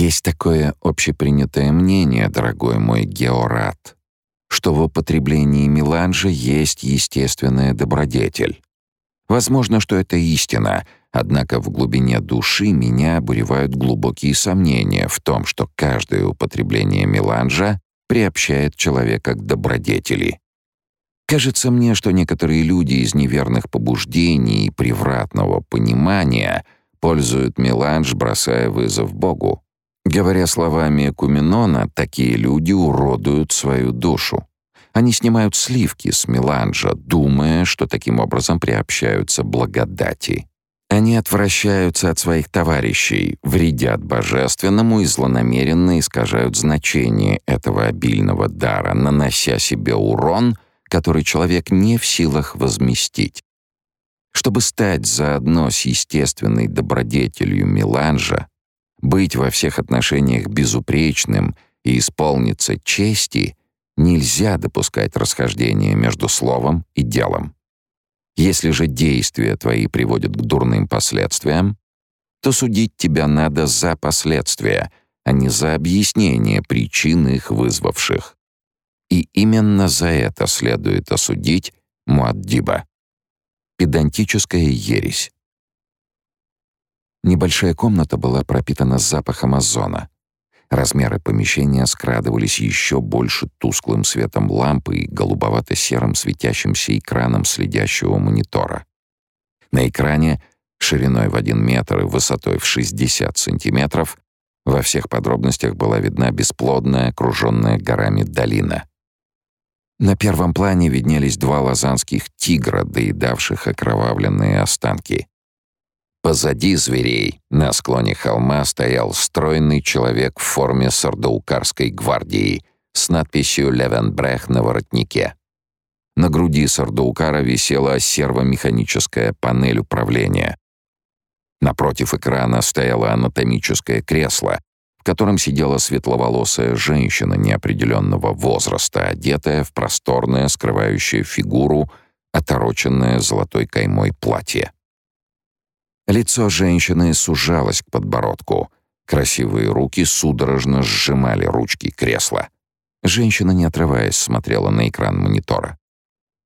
Есть такое общепринятое мнение, дорогой мой Георат, что в употреблении меланжа есть естественная добродетель. Возможно, что это истина, однако в глубине души меня обуревают глубокие сомнения в том, что каждое употребление меланжа приобщает человека к добродетели. Кажется мне, что некоторые люди из неверных побуждений и превратного понимания пользуют меланж, бросая вызов Богу. Говоря словами Куменона, такие люди уродуют свою душу. Они снимают сливки с меланжа, думая, что таким образом приобщаются благодати. Они отвращаются от своих товарищей, вредят божественному и злонамеренно искажают значение этого обильного дара, нанося себе урон, который человек не в силах возместить. Чтобы стать заодно с естественной добродетелью меланжа, быть во всех отношениях безупречным и исполниться чести, нельзя допускать расхождения между словом и делом. Если же действия твои приводят к дурным последствиям, то судить тебя надо за последствия, а не за объяснение причин их вызвавших. И именно за это следует осудить Муаддиба. Педантическая ересь. Небольшая комната была пропитана запахом озона. Размеры помещения скрадывались еще больше тусклым светом лампы и голубовато-серым светящимся экраном следящего монитора. На экране, шириной в 1 метр и высотой в 60 сантиметров, во всех подробностях была видна бесплодная, окруженная горами долина. На первом плане виднелись два лазанских тигра, доедавших окровавленные останки. Позади зверей на склоне холма стоял стройный человек в форме сардаукарской гвардии с надписью «Левенбрех» на воротнике. На груди сардаукара висела сервомеханическая панель управления. Напротив экрана стояло анатомическое кресло, в котором сидела светловолосая женщина неопределенного возраста, одетая в просторное, скрывающее фигуру, отороченное золотой каймой платье. Лицо женщины сужалось к подбородку. Красивые руки судорожно сжимали ручки кресла. Женщина, не отрываясь, смотрела на экран монитора.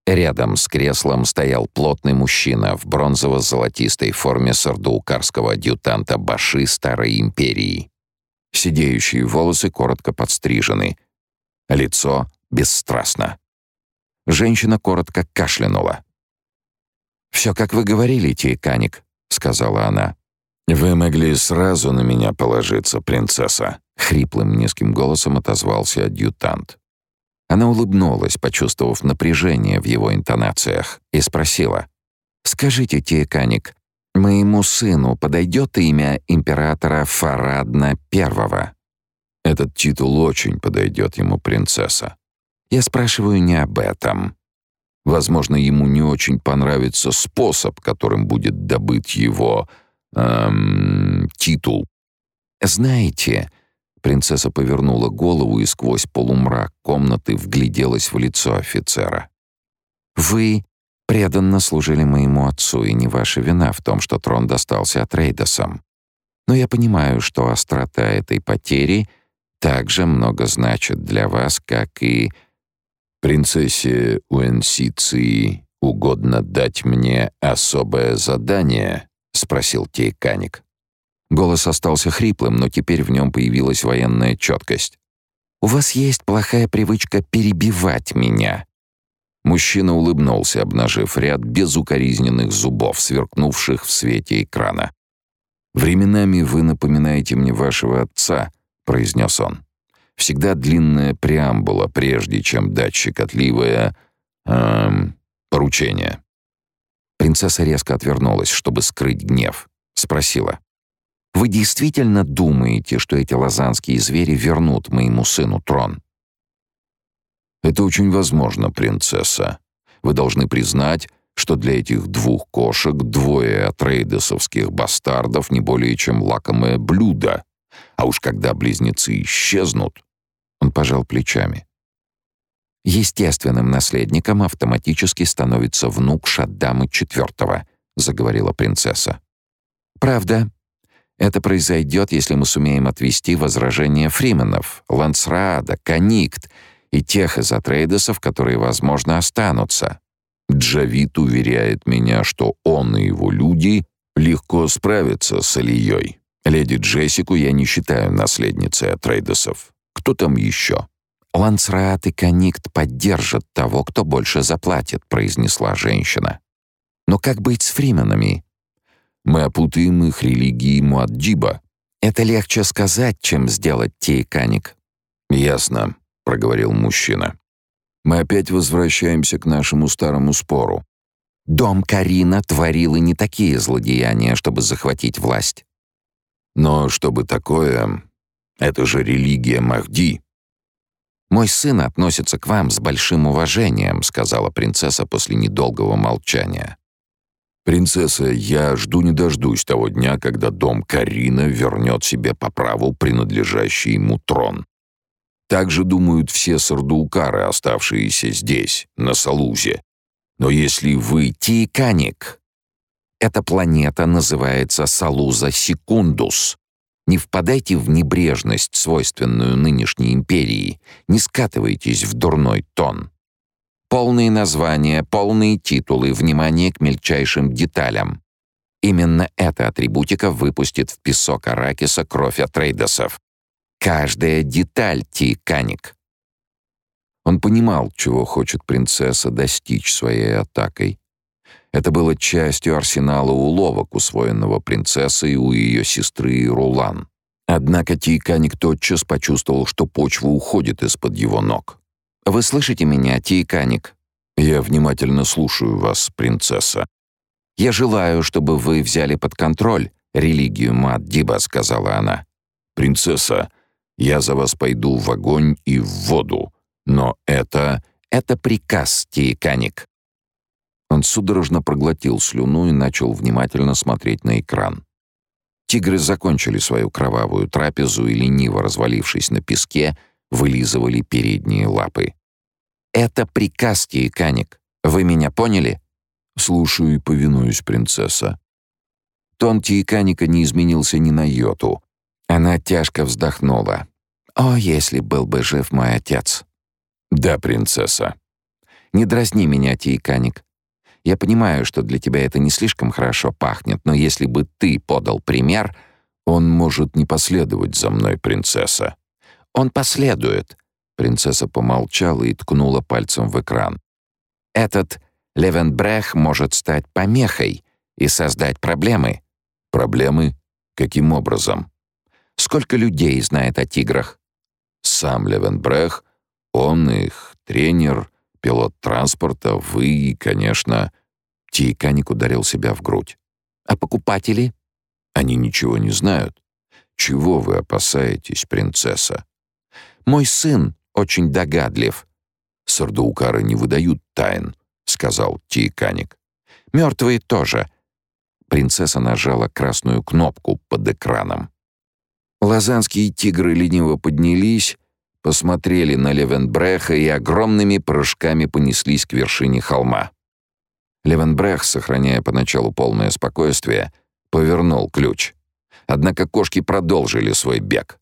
Рядом с креслом стоял плотный мужчина в бронзово-золотистой форме сардуукарского адъютанта Баши Старой Империи. Сидеющие волосы коротко подстрижены. Лицо бесстрастно. Женщина коротко кашлянула. «Все, как вы говорили, Тейканик», — сказала она. «Вы могли сразу на меня положиться, принцесса», — хриплым низким голосом отозвался адъютант. Она улыбнулась, почувствовав напряжение в его интонациях, и спросила. «Скажите, Тиеканик, моему сыну подойдет имя императора Фарадна I?» «Этот титул очень подойдет ему, принцесса». «Я спрашиваю не об этом. Возможно, ему не очень понравится способ, которым будет добыть его эм, титул. Знаете, принцесса повернула голову и сквозь полумрак комнаты вгляделась в лицо офицера. Вы преданно служили моему отцу, и не ваша вина в том, что трон достался от Рейдосам. Но я понимаю, что острота этой потери также много значит для вас, как и Принцессе Уэнсиции угодно дать мне особое задание?» — спросил Тейканик. Голос остался хриплым, но теперь в нем появилась военная четкость. «У вас есть плохая привычка перебивать меня». Мужчина улыбнулся, обнажив ряд безукоризненных зубов, сверкнувших в свете экрана. «Временами вы напоминаете мне вашего отца», — произнес он. Всегда длинная преамбула, прежде чем дать щекотливое... Эм, поручение. Принцесса резко отвернулась, чтобы скрыть гнев. Спросила. «Вы действительно думаете, что эти лазанские звери вернут моему сыну трон?» «Это очень возможно, принцесса. Вы должны признать, что для этих двух кошек двое атрейдесовских бастардов не более чем лакомое блюдо. А уж когда близнецы исчезнут, он пожал плечами. Естественным наследником автоматически становится внук Шаддамы IV, заговорила принцесса. Правда, Это произойдет, если мы сумеем отвести возражения Фрименов, Лансраада, Каникт и тех из Атрейдесов, которые, возможно, останутся. Джавид уверяет меня, что он и его люди легко справятся с Ильей. Леди Джессику я не считаю наследницей Атрейдесов. Кто там еще? «Лансраат и Каникт поддержат того, кто больше заплатит», — произнесла женщина. «Но как быть с фрименами?» «Мы опутаем их религией Муадджиба». «Это легче сказать, чем сделать, Тейканик». «Ясно», — проговорил мужчина. «Мы опять возвращаемся к нашему старому спору. Дом Карина творил и не такие злодеяния, чтобы захватить власть. Но чтобы такое... Это же религия Махди. «Мой сын относится к вам с большим уважением», — сказала принцесса после недолгого молчания. «Принцесса, я жду не дождусь того дня, когда дом Карина вернет себе по праву принадлежащий ему трон. Так же думают все сардуукары, оставшиеся здесь, на Салузе. Но если вы Тиканик, эта планета называется Салуза Секундус. Не впадайте в небрежность, свойственную нынешней империи, не скатывайтесь в дурной тон. Полные названия, полные титулы, внимание к мельчайшим деталям. Именно эта атрибутика выпустит в песок Аракиса кровь от Рейдосов. Каждая деталь, Тиканик. Он понимал, чего хочет принцесса достичь своей атакой. Это было частью арсенала уловок, усвоенного принцессой у ее сестры Рулан. Однако Тейканик тотчас почувствовал, что почва уходит из-под его ног. «Вы слышите меня, Тейканик?» «Я внимательно слушаю вас, принцесса». «Я желаю, чтобы вы взяли под контроль религию Маддиба», — сказала она. «Принцесса, я за вас пойду в огонь и в воду, но это... это приказ, Тейканик». Он судорожно проглотил слюну и начал внимательно смотреть на экран. Тигры закончили свою кровавую трапезу и, лениво развалившись на песке, вылизывали передние лапы. «Это приказ, Тиеканик. Вы меня поняли?» «Слушаю и повинуюсь, принцесса». Тон Тиеканика не изменился ни на йоту. Она тяжко вздохнула. «О, если был бы жив мой отец!» «Да, принцесса». «Не дразни меня, Тиеканик. Я понимаю, что для тебя это не слишком хорошо пахнет, но если бы ты подал пример, он может не последовать за мной, принцесса. Он последует. Принцесса помолчала и ткнула пальцем в экран. Этот Левенбрех может стать помехой и создать проблемы. Проблемы? Каким образом? Сколько людей знает о тиграх? Сам Левенбрех, он их тренер, пилот транспорта, вы и, конечно...» Тейканик ударил себя в грудь. «А покупатели?» «Они ничего не знают. Чего вы опасаетесь, принцесса?» «Мой сын очень догадлив». «Сардуукары не выдают тайн», — сказал Тейканик. «Мертвые тоже». Принцесса нажала красную кнопку под экраном. Лазанские тигры лениво поднялись, посмотрели на Левенбреха и огромными прыжками понеслись к вершине холма. Левенбрех, сохраняя поначалу полное спокойствие, повернул ключ. Однако кошки продолжили свой бег.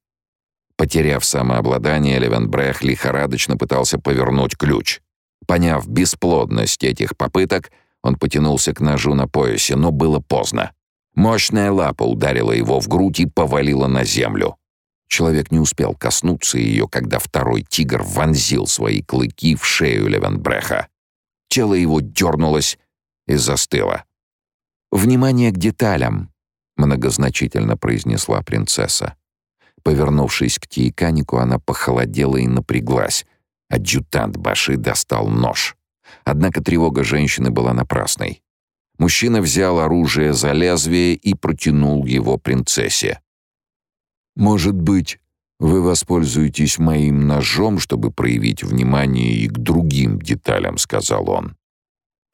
Потеряв самообладание, Левенбрех лихорадочно пытался повернуть ключ. Поняв бесплодность этих попыток, он потянулся к ножу на поясе, но было поздно. Мощная лапа ударила его в грудь и повалила на землю. Человек не успел коснуться ее, когда второй тигр вонзил свои клыки в шею Левенбреха. Тело его дернулось и застыло. «Внимание к деталям», — многозначительно произнесла принцесса. Повернувшись к Тиеканику, она похолодела и напряглась. Адъютант Баши достал нож. Однако тревога женщины была напрасной. Мужчина взял оружие за лезвие и протянул его принцессе. Может быть, вы воспользуетесь моим ножом, чтобы проявить внимание и к другим деталям, сказал он.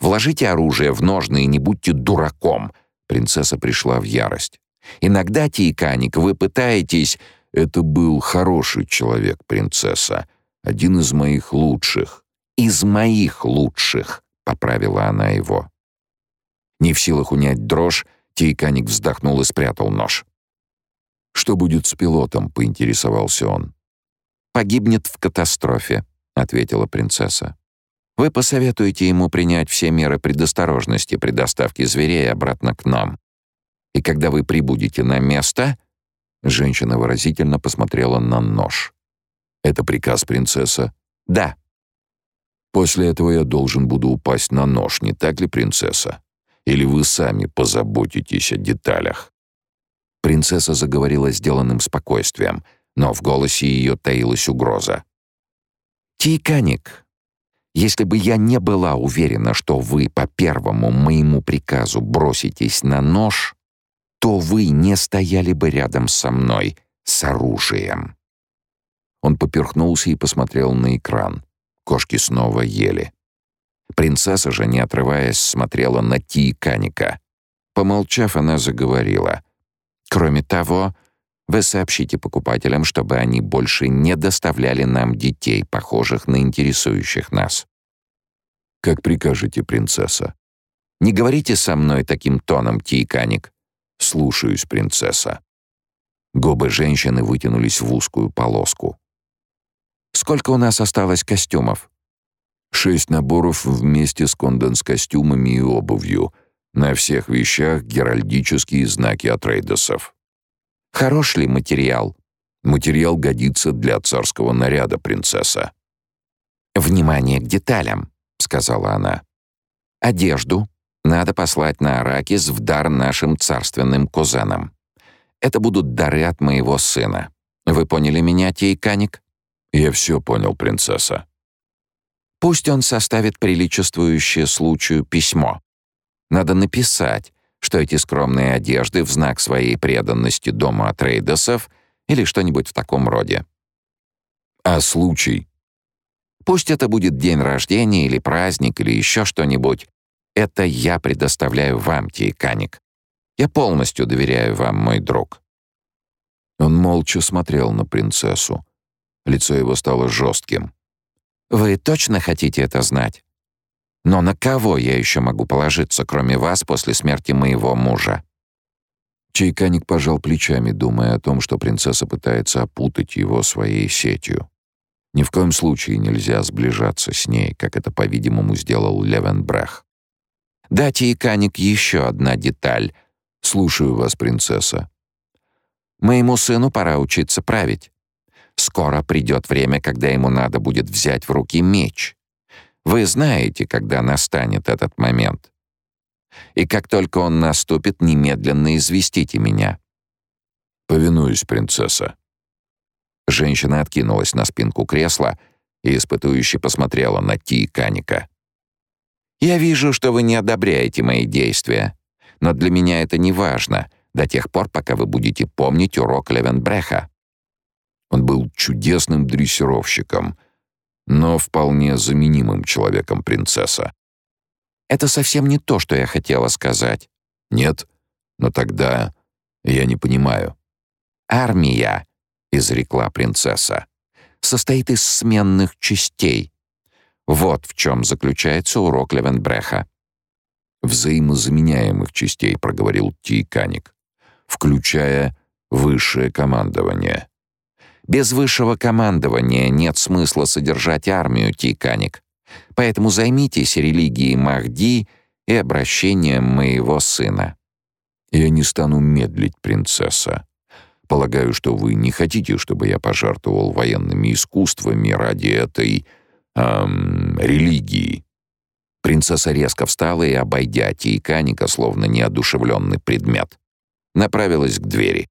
Вложите оружие в ножны и не будьте дураком. Принцесса пришла в ярость. Иногда, Тейканик, вы пытаетесь... Это был хороший человек, принцесса. Один из моих лучших. Из моих лучших, поправила она его. Не в силах унять дрожь, Тейканик вздохнул и спрятал нож. «Что будет с пилотом?» — поинтересовался он. «Погибнет в катастрофе», — ответила принцесса. «Вы посоветуете ему принять все меры предосторожности при доставке зверей обратно к нам. И когда вы прибудете на место...» Женщина выразительно посмотрела на нож. «Это приказ, принцесса?» «Да». «После этого я должен буду упасть на нож, не так ли, принцесса? Или вы сами позаботитесь о деталях?» Принцесса заговорила сделанным спокойствием, но в голосе ее таилась угроза. «Тиканик, если бы я не была уверена, что вы по первому моему приказу броситесь на нож, то вы не стояли бы рядом со мной с оружием». Он поперхнулся и посмотрел на экран. Кошки снова ели. Принцесса же, не отрываясь, смотрела на Тиканика. Помолчав, она заговорила. «Кроме того, вы сообщите покупателям, чтобы они больше не доставляли нам детей, похожих на интересующих нас». «Как прикажете, принцесса». «Не говорите со мной таким тоном, Тиканик. «Слушаюсь, принцесса». Губы женщины вытянулись в узкую полоску. «Сколько у нас осталось костюмов?» «Шесть наборов вместе с конденс-костюмами и обувью. На всех вещах геральдические знаки от рейдосов». «Хорош ли материал?» «Материал годится для царского наряда, принцесса». «Внимание к деталям», — сказала она. «Одежду, надо послать на Аракис в дар нашим царственным кузенам. Это будут дары от моего сына. Вы поняли меня, Тейканик?» «Я все понял, принцесса». «Пусть он составит приличествующее случаю письмо. Надо написать, что эти скромные одежды в знак своей преданности дому Атрейдосов или что-нибудь в таком роде». «А случай?» «Пусть это будет день рождения или праздник или еще что-нибудь, это я предоставляю вам, Тейканик. Я полностью доверяю вам, мой друг». Он молча смотрел на принцессу. Лицо его стало жестким. «Вы точно хотите это знать? Но на кого я еще могу положиться, кроме вас, после смерти моего мужа?» Чайканик пожал плечами, думая о том, что принцесса пытается опутать его своей сетью. Ни в коем случае нельзя сближаться с ней, как это, по-видимому, сделал Левенбрах. Дайте Иканик еще одна деталь. Слушаю вас, принцесса. Моему сыну пора учиться править. Скоро придет время, когда ему надо будет взять в руки меч. Вы знаете, когда настанет этот момент. И как только он наступит, немедленно известите меня. Повинуюсь, принцесса. Женщина откинулась на спинку кресла и испытующе посмотрела на Ти Каника. Я вижу, что вы не одобряете мои действия. Но для меня это не важно, до тех пор, пока вы будете помнить урок Левенбреха». Он был чудесным дрессировщиком, но вполне заменимым человеком принцесса. «Это совсем не то, что я хотела сказать». «Нет? Но тогда я не понимаю». «Армия», — изрекла принцесса, — «состоит из сменных частей. Вот в чем заключается урок Левенбреха. «Взаимозаменяемых частей», — проговорил Тиканик, «включая высшее командование». «Без высшего командования нет смысла содержать армию, Тиканик. Поэтому займитесь религией Махди и обращением моего сына». «Я не стану медлить, принцесса. Полагаю, что вы не хотите, чтобы я пожертвовал военными искусствами ради этой эм, религии. Принцесса резко встала и, обойдя Тейканика, словно неодушевленный предмет, направилась к двери.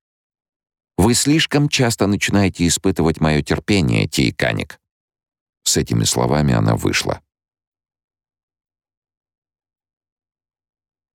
«Вы слишком часто начинаете испытывать мое терпение, Тейканик». С этими словами она вышла.